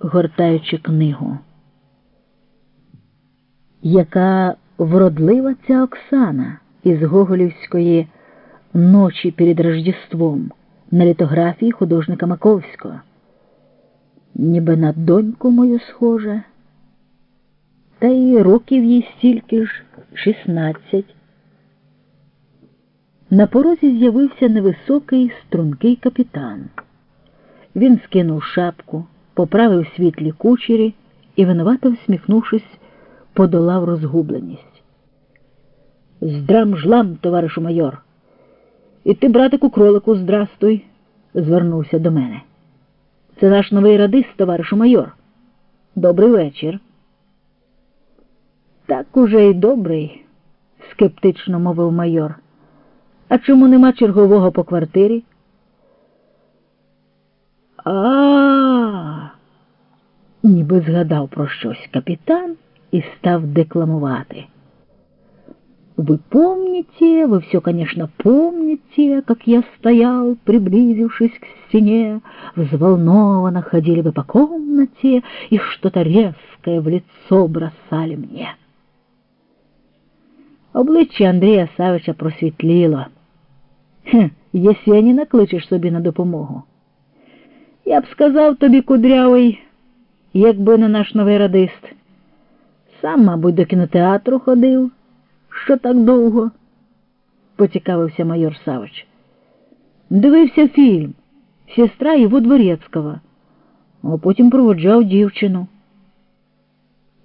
гортаючи книгу. Яка вродлива ця Оксана із Гоголівської ночі перед Рождеством на літографії художника Маковського. Ніби на доньку мою схожа, та й років їй стільки ж шістнадцять. На порозі з'явився невисокий стрункий капітан. Він скинув шапку, поправив світлі кучері і, винувато всміхнувшись, подолав розгубленість. Здрам жлам, товаришу майор. І ти, братику, кролику, здрастуй, звернувся до мене. Це наш новий радист, товаришу майор. Добрий вечір. Так уже й добрий, скептично мовив майор. А чому нема чергового по квартирі? А, ніби згадав про щось капітан и став декламувати. Вы помните, вы все, конечно, помните, как я стоял, приблизившись к стене, взволнованно ходили вы по комнате и что-то резкое в лицо бросали мне. Обличчя Андрія Савича просвітліло. Хе, Єсені накличеш собі на допомогу. Я б сказав тобі, кудрявий, якби не наш новий радист. Сам, мабуть, до кінотеатру ходив. Що так довго? поцікавився майор Савич. Дивився фільм Сестра Іво Дворецького, а потім проводжав дівчину.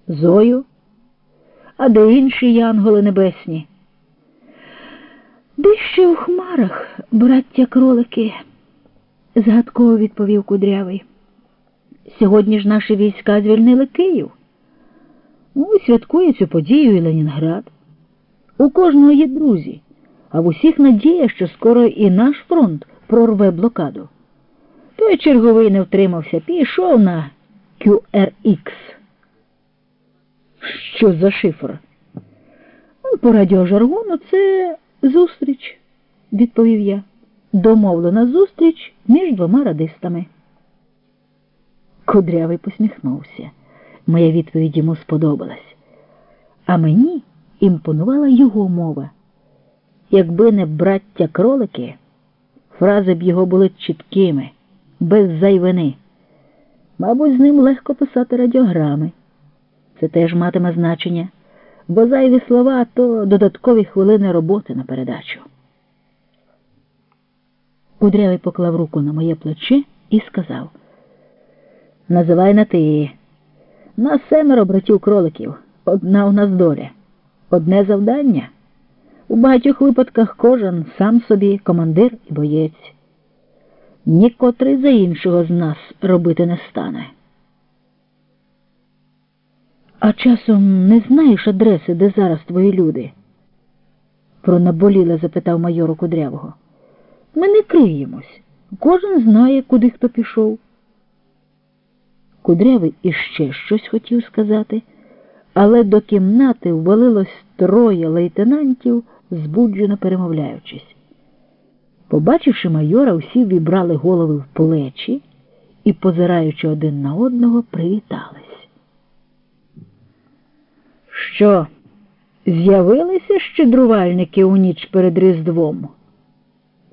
Зою, а де інші янголи небесні? Дище у хмарах, браття кролики, згадково відповів кудрявий. Сьогодні ж наші війська звільнили Київ. Ну, святкує цю подію і Ленінград. У кожного є друзі, а в усіх надія, що скоро і наш фронт прорве блокаду. Той черговий не втримався, пішов на QRX. Що за шифр? По радіожаргону це зустріч, відповів я. Домовлена зустріч між двома радистами. Кудрявий посміхнувся. Моя відповідь йому сподобалась. А мені імпонувала його мова. Якби не браття кролики, фрази б його були чіткими, без зайвини. Мабуть, з ним легко писати радіограми. Це теж матиме значення, бо зайві слова то додаткові хвилини роботи на передачу. Кудрявий поклав руку на моє плече і сказав Називай на ти. Нас семеро братів кроликів, одна у нас доля, одне завдання. У багатьох випадках кожен сам собі командир і боєць. Нікотрий за іншого з нас робити не стане. А часом не знаєш адреси, де зараз твої люди? пронаболіле запитав майору Кудрявого. Ми не криємось. Кожен знає, куди хто пішов. Кудрявий іще щось хотів сказати, але до кімнати ввалилось троє лейтенантів, збуджено перемовляючись. Побачивши майора, усі вібрали голови в плечі і, позираючи один на одного, привітались. Що, з'явилися щедрувальники у ніч перед Різдвом?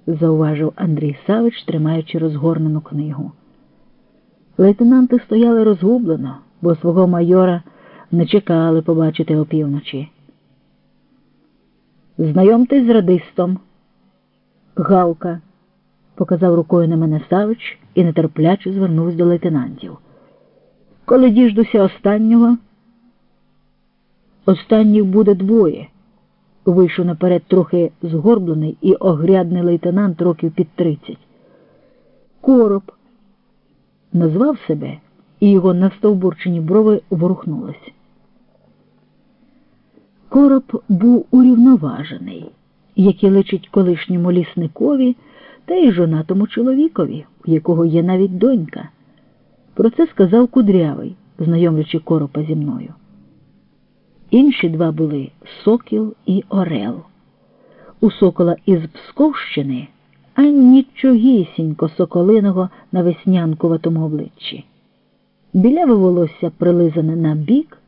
зауважив Андрій Савич, тримаючи розгорнену книгу. Лейтенанти стояли розгублено, бо свого майора не чекали побачити опівночі. Знайомтесь з радистом. Галка, показав рукою на мене Савич і нетерпляче звернувся до лейтенантів. Коли діждуся останнього, останніх буде двоє. Вийшов наперед трохи згорблений і огрядний лейтенант років під тридцять. Короб назвав себе, і його настовбурчені брови ворухнулись. Короб був урівноважений, який личить колишньому лісникові та й жонатому чоловікові, у якого є навіть донька. Про це сказав кудрявий, знайомлячи коропа зі мною. Інші два були Сокіл і Орел. У Сокола із Псковщини а нічогісінько соколиного на веснянкуватому обличчі. біляве волосся прилизане на бік,